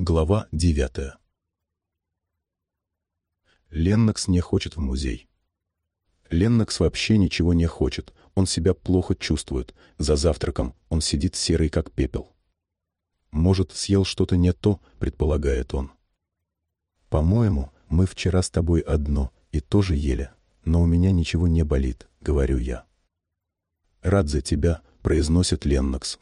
Глава девятая. Леннокс не хочет в музей. Леннокс вообще ничего не хочет, он себя плохо чувствует, за завтраком он сидит серый как пепел. Может, съел что-то не то, предполагает он. «По-моему, мы вчера с тобой одно и тоже ели, но у меня ничего не болит», — говорю я. «Рад за тебя», — произносит Леннокс.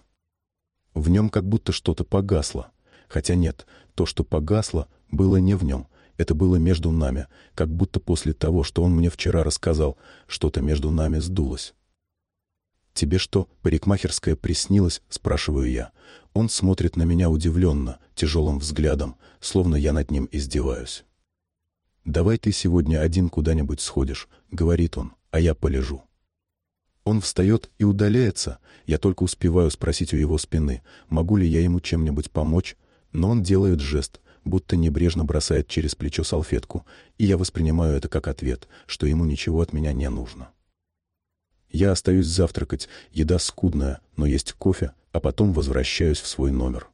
В нем как будто что-то погасло. Хотя нет, то, что погасло, было не в нем. Это было между нами, как будто после того, что он мне вчера рассказал, что-то между нами сдулось. «Тебе что, парикмахерская приснилась?» — спрашиваю я. Он смотрит на меня удивленно, тяжелым взглядом, словно я над ним издеваюсь. «Давай ты сегодня один куда-нибудь сходишь», — говорит он, — «а я полежу». Он встает и удаляется. Я только успеваю спросить у его спины, могу ли я ему чем-нибудь помочь, но он делает жест, будто небрежно бросает через плечо салфетку, и я воспринимаю это как ответ, что ему ничего от меня не нужно. Я остаюсь завтракать, еда скудная, но есть кофе, а потом возвращаюсь в свой номер.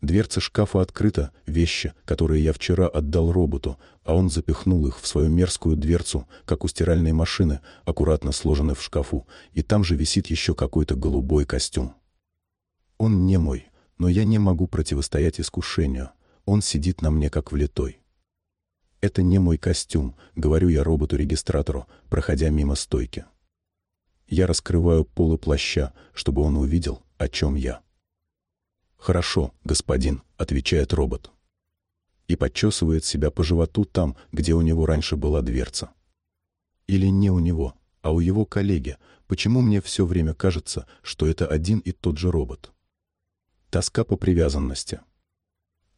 Дверца шкафа открыта, вещи, которые я вчера отдал роботу, а он запихнул их в свою мерзкую дверцу, как у стиральной машины, аккуратно сложены в шкафу, и там же висит еще какой-то голубой костюм. Он не мой, но я не могу противостоять искушению. Он сидит на мне как влитой. «Это не мой костюм», — говорю я роботу-регистратору, проходя мимо стойки. Я раскрываю полы плаща, чтобы он увидел, о чем я. «Хорошо, господин», — отвечает робот. И подчесывает себя по животу там, где у него раньше была дверца. Или не у него, а у его коллеги. Почему мне все время кажется, что это один и тот же робот? Тоска по привязанности.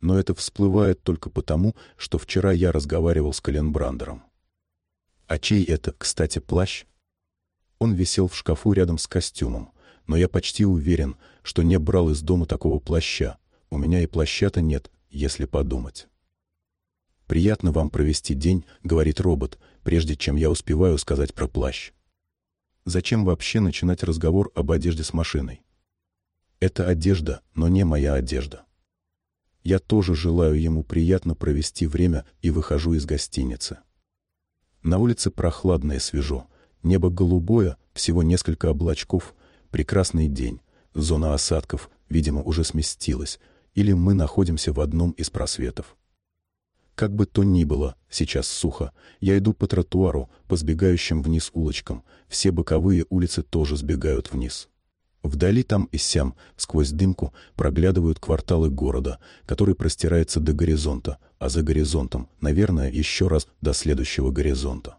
Но это всплывает только потому, что вчера я разговаривал с Коленбрандером. А чей это, кстати, плащ? Он висел в шкафу рядом с костюмом, но я почти уверен, что не брал из дома такого плаща. У меня и плаща-то нет, если подумать. «Приятно вам провести день», — говорит робот, прежде чем я успеваю сказать про плащ. Зачем вообще начинать разговор об одежде с машиной? Это одежда, но не моя одежда. Я тоже желаю ему приятно провести время и выхожу из гостиницы. На улице прохладно и свежо. Небо голубое, всего несколько облачков, Прекрасный день. Зона осадков, видимо, уже сместилась, или мы находимся в одном из просветов. Как бы то ни было, сейчас сухо. Я иду по тротуару, по сбегающим вниз улочкам. Все боковые улицы тоже сбегают вниз. Вдали там и сям, сквозь дымку, проглядывают кварталы города, который простирается до горизонта, а за горизонтом, наверное, еще раз до следующего горизонта.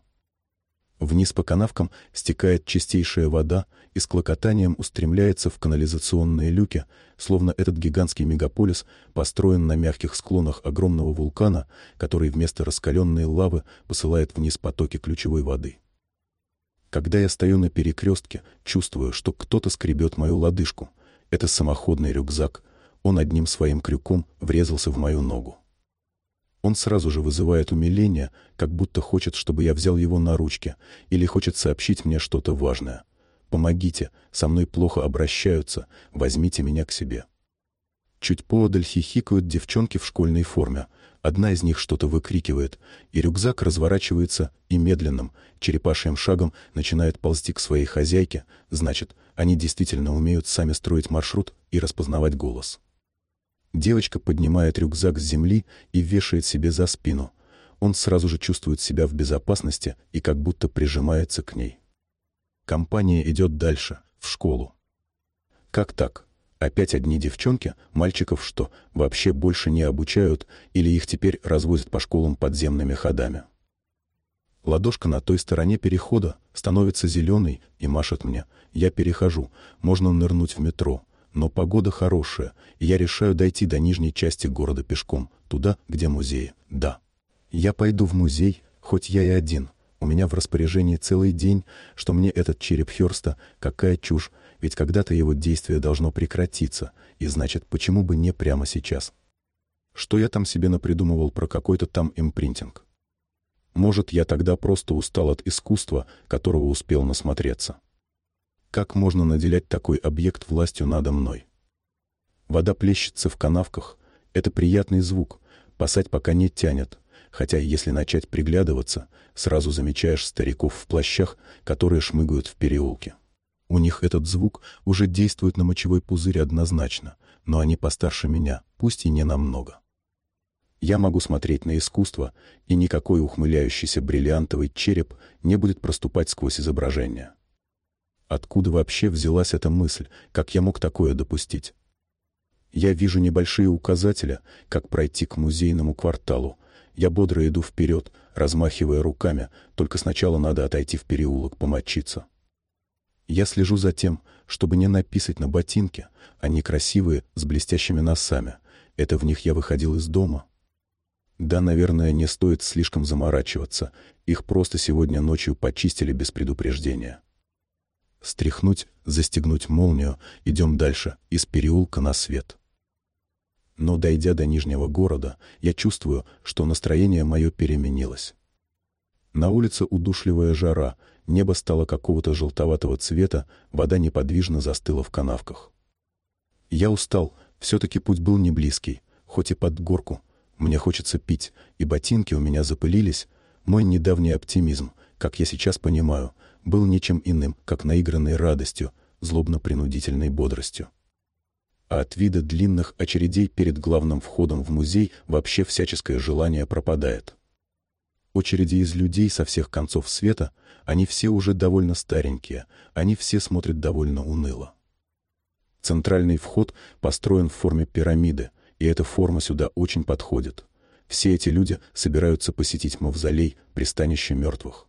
Вниз по канавкам стекает чистейшая вода и с клокотанием устремляется в канализационные люки, словно этот гигантский мегаполис построен на мягких склонах огромного вулкана, который вместо раскаленной лавы посылает вниз потоки ключевой воды. Когда я стою на перекрестке, чувствую, что кто-то скребет мою лодыжку. Это самоходный рюкзак. Он одним своим крюком врезался в мою ногу. Он сразу же вызывает умиление, как будто хочет, чтобы я взял его на ручки, или хочет сообщить мне что-то важное. «Помогите, со мной плохо обращаются, возьмите меня к себе». Чуть поодаль хихикают девчонки в школьной форме. Одна из них что-то выкрикивает, и рюкзак разворачивается и медленным, черепашьим шагом начинает ползти к своей хозяйке, значит, они действительно умеют сами строить маршрут и распознавать голос. Девочка поднимает рюкзак с земли и вешает себе за спину. Он сразу же чувствует себя в безопасности и как будто прижимается к ней. Компания идет дальше, в школу. Как так? Опять одни девчонки, мальчиков что, вообще больше не обучают или их теперь развозят по школам подземными ходами? Ладошка на той стороне перехода становится зеленой и машет мне. Я перехожу, можно нырнуть в метро но погода хорошая, и я решаю дойти до нижней части города пешком, туда, где музеи. Да. Я пойду в музей, хоть я и один. У меня в распоряжении целый день, что мне этот череп Хёрста, какая чушь, ведь когда-то его действие должно прекратиться, и значит, почему бы не прямо сейчас? Что я там себе напридумывал про какой-то там импринтинг? Может, я тогда просто устал от искусства, которого успел насмотреться. Как можно наделять такой объект властью надо мной? Вода плещется в канавках, Это приятный звук, пасать пока не тянет, хотя если начать приглядываться, сразу замечаешь стариков в плащах, которые шмыгают в переулке. У них этот звук уже действует на мочевой пузырь однозначно, но они постарше меня, пусть и не намного. Я могу смотреть на искусство, и никакой ухмыляющийся бриллиантовый череп не будет проступать сквозь изображение. Откуда вообще взялась эта мысль, как я мог такое допустить? Я вижу небольшие указатели, как пройти к музейному кварталу. Я бодро иду вперед, размахивая руками, только сначала надо отойти в переулок помочиться. Я слежу за тем, чтобы не написать на ботинке, они красивые, с блестящими носами. Это в них я выходил из дома. Да, наверное, не стоит слишком заморачиваться. Их просто сегодня ночью почистили без предупреждения. Стряхнуть, застегнуть молнию, идем дальше, из переулка на свет. Но, дойдя до Нижнего города, я чувствую, что настроение мое переменилось. На улице удушливая жара, небо стало какого-то желтоватого цвета, вода неподвижно застыла в канавках. Я устал, все-таки путь был не близкий, хоть и под горку. Мне хочется пить, и ботинки у меня запылились. Мой недавний оптимизм, как я сейчас понимаю, был ничем иным, как наигранной радостью, злобно-принудительной бодростью а от вида длинных очередей перед главным входом в музей вообще всяческое желание пропадает. Очереди из людей со всех концов света, они все уже довольно старенькие, они все смотрят довольно уныло. Центральный вход построен в форме пирамиды, и эта форма сюда очень подходит. Все эти люди собираются посетить мавзолей, пристанище мертвых.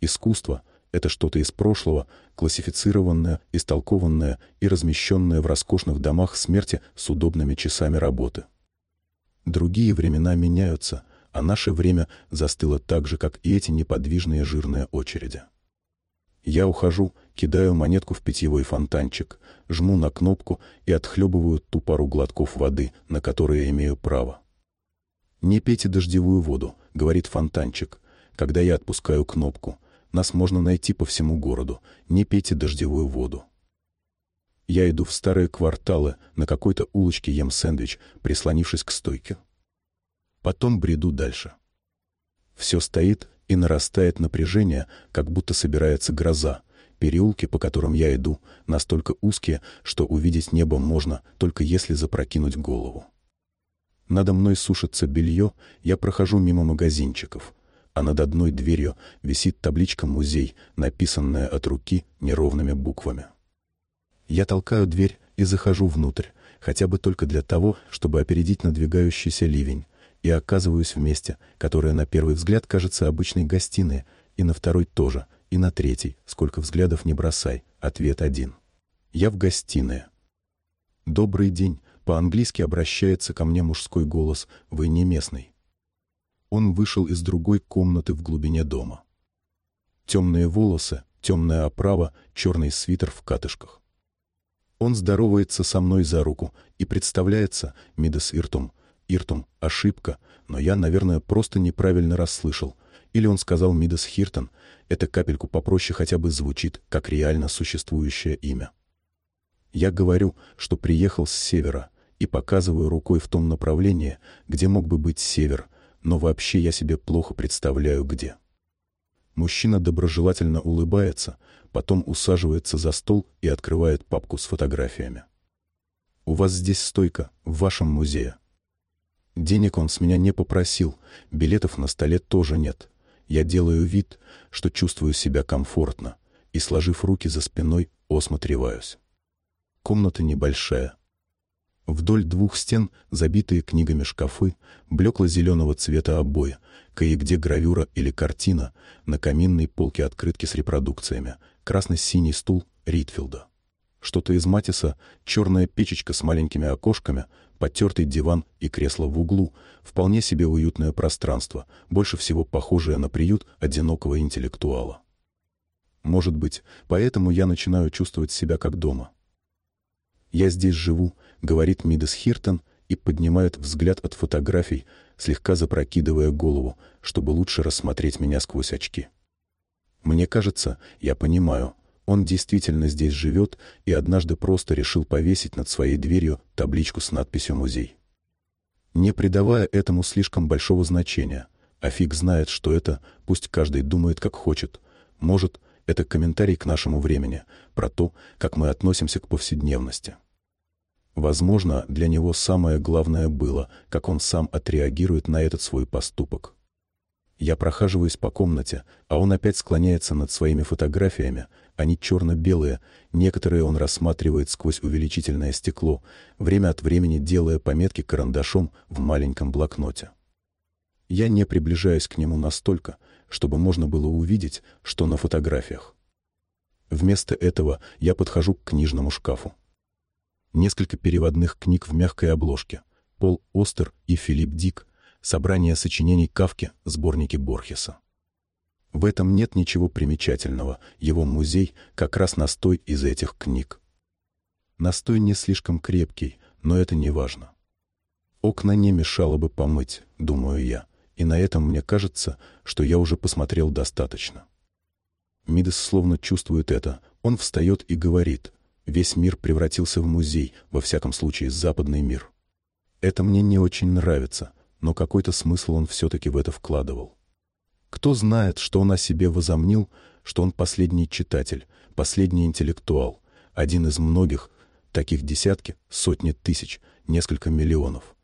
Искусство — это что-то из прошлого, классифицированное, истолкованное и размещенное в роскошных домах смерти с удобными часами работы. Другие времена меняются, а наше время застыло так же, как и эти неподвижные жирные очереди. Я ухожу, кидаю монетку в питьевой фонтанчик, жму на кнопку и отхлебываю ту пару глотков воды, на которые имею право. «Не пейте дождевую воду», — говорит фонтанчик, когда я отпускаю кнопку, нас можно найти по всему городу. Не пейте дождевую воду. Я иду в старые кварталы, на какой-то улочке ем сэндвич, прислонившись к стойке. Потом бреду дальше. Все стоит и нарастает напряжение, как будто собирается гроза. Переулки, по которым я иду, настолько узкие, что увидеть небо можно, только если запрокинуть голову. Надо мной сушится белье, я прохожу мимо магазинчиков а над одной дверью висит табличка «Музей», написанная от руки неровными буквами. Я толкаю дверь и захожу внутрь, хотя бы только для того, чтобы опередить надвигающийся ливень, и оказываюсь в месте, которое на первый взгляд кажется обычной гостиной, и на второй тоже, и на третий, сколько взглядов не бросай, ответ один. Я в гостиной. «Добрый день», по-английски обращается ко мне мужской голос, вы не местный он вышел из другой комнаты в глубине дома. Темные волосы, темная оправа, черный свитер в катышках. Он здоровается со мной за руку и представляется Мидас Иртум. Иртум — ошибка, но я, наверное, просто неправильно расслышал. Или он сказал Мидас Хиртон. Это капельку попроще хотя бы звучит, как реально существующее имя. Я говорю, что приехал с севера, и показываю рукой в том направлении, где мог бы быть север, но вообще я себе плохо представляю, где. Мужчина доброжелательно улыбается, потом усаживается за стол и открывает папку с фотографиями. «У вас здесь стойка, в вашем музее». Денег он с меня не попросил, билетов на столе тоже нет. Я делаю вид, что чувствую себя комфортно, и, сложив руки за спиной, осмотреваюсь. Комната небольшая, Вдоль двух стен забитые книгами шкафы, блекло-зеленого цвета обои, кое-где гравюра или картина, на каминной полке открытки с репродукциями, красно-синий стул Ритфилда. Что-то из Матиса, черная печечка с маленькими окошками, потертый диван и кресло в углу, вполне себе уютное пространство, больше всего похожее на приют одинокого интеллектуала. Может быть, поэтому я начинаю чувствовать себя как дома. Я здесь живу, говорит Мидас Хиртон и поднимает взгляд от фотографий, слегка запрокидывая голову, чтобы лучше рассмотреть меня сквозь очки. Мне кажется, я понимаю, он действительно здесь живет и однажды просто решил повесить над своей дверью табличку с надписью «Музей». не придавая этому слишком большого значения. А фиг знает, что это, пусть каждый думает как хочет. Может, это комментарий к нашему времени, про то, как мы относимся к повседневности. Возможно, для него самое главное было, как он сам отреагирует на этот свой поступок. Я прохаживаюсь по комнате, а он опять склоняется над своими фотографиями. Они черно-белые, некоторые он рассматривает сквозь увеличительное стекло, время от времени делая пометки карандашом в маленьком блокноте. Я не приближаюсь к нему настолько, чтобы можно было увидеть, что на фотографиях. Вместо этого я подхожу к книжному шкафу. Несколько переводных книг в мягкой обложке. Пол Остер и Филипп Дик собрание сочинений Кавки, сборники Борхеса. В этом нет ничего примечательного, его музей как раз настой из этих книг. Настой не слишком крепкий, но это не важно. Окна не мешало бы помыть, думаю я, и на этом мне кажется, что я уже посмотрел достаточно. Мидас словно чувствует это, он встает и говорит, весь мир превратился в музей, во всяком случае западный мир. Это мне не очень нравится, но какой-то смысл он все-таки в это вкладывал. Кто знает, что он о себе возомнил, что он последний читатель, последний интеллектуал, один из многих, таких десятки, сотни тысяч, несколько миллионов.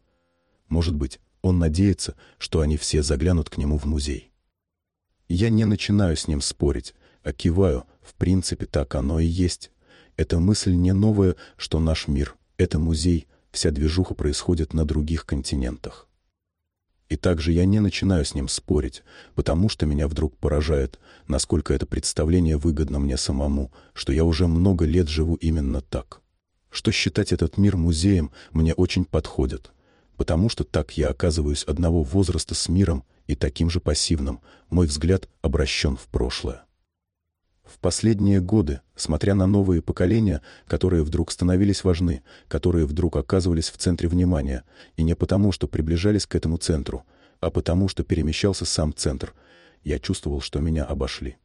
Может быть, он надеется, что они все заглянут к нему в музей. Я не начинаю с ним спорить, а киваю, в принципе, так оно и есть. Эта мысль не новая, что наш мир — это музей, вся движуха происходит на других континентах. И также я не начинаю с ним спорить, потому что меня вдруг поражает, насколько это представление выгодно мне самому, что я уже много лет живу именно так. Что считать этот мир музеем мне очень подходит, потому что так я оказываюсь одного возраста с миром и таким же пассивным, мой взгляд обращен в прошлое. В последние годы, смотря на новые поколения, которые вдруг становились важны, которые вдруг оказывались в центре внимания, и не потому, что приближались к этому центру, а потому, что перемещался сам центр, я чувствовал, что меня обошли.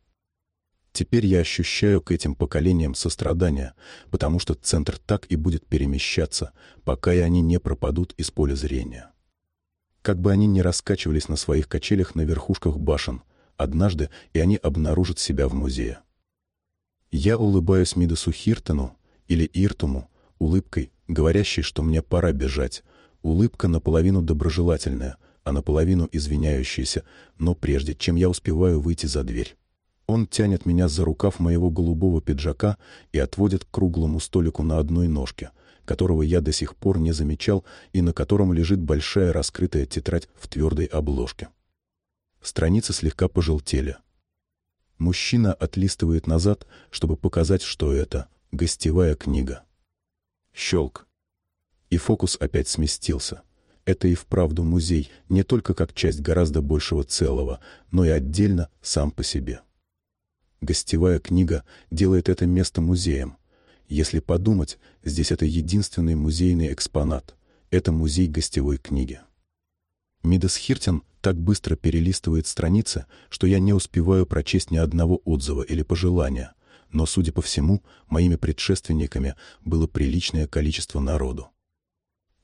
Теперь я ощущаю к этим поколениям сострадание, потому что центр так и будет перемещаться, пока и они не пропадут из поля зрения. Как бы они ни раскачивались на своих качелях на верхушках башен, однажды и они обнаружат себя в музее. Я улыбаюсь Мидасу Хиртону или Иртуму, улыбкой, говорящей, что мне пора бежать. Улыбка наполовину доброжелательная, а наполовину извиняющаяся, но прежде, чем я успеваю выйти за дверь. Он тянет меня за рукав моего голубого пиджака и отводит к круглому столику на одной ножке, которого я до сих пор не замечал и на котором лежит большая раскрытая тетрадь в твердой обложке. Страницы слегка пожелтели, Мужчина отлистывает назад, чтобы показать, что это гостевая книга. Щелк. И фокус опять сместился. Это и вправду музей, не только как часть гораздо большего целого, но и отдельно сам по себе. Гостевая книга делает это место музеем. Если подумать, здесь это единственный музейный экспонат. Это музей гостевой книги. Мидас Хиртин так быстро перелистывает страницы, что я не успеваю прочесть ни одного отзыва или пожелания, но, судя по всему, моими предшественниками было приличное количество народу.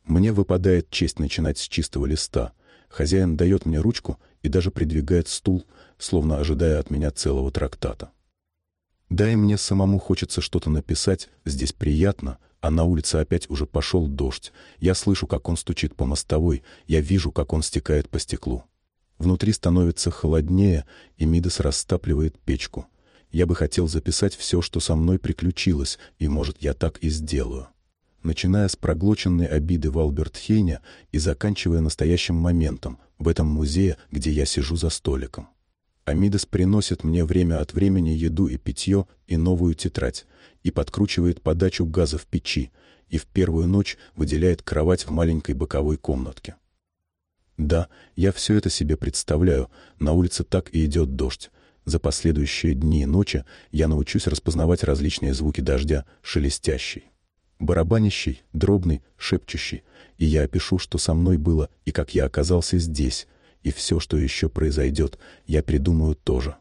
Мне выпадает честь начинать с чистого листа. Хозяин дает мне ручку и даже придвигает стул, словно ожидая от меня целого трактата. Да и мне самому хочется что-то написать, здесь приятно, а на улице опять уже пошел дождь. Я слышу, как он стучит по мостовой, я вижу, как он стекает по стеклу. Внутри становится холоднее, и Мидас растапливает печку. Я бы хотел записать все, что со мной приключилось, и, может, я так и сделаю. Начиная с проглоченной обиды в Албертхейне и заканчивая настоящим моментом, в этом музее, где я сижу за столиком. Амидас приносит мне время от времени еду и питье и новую тетрадь, и подкручивает подачу газа в печи, и в первую ночь выделяет кровать в маленькой боковой комнатке. Да, я все это себе представляю, на улице так и идет дождь. За последующие дни и ночи я научусь распознавать различные звуки дождя, шелестящий, барабанящий, дробный, шепчущий, и я опишу, что со мной было и как я оказался здесь, и все, что еще произойдет, я придумаю тоже.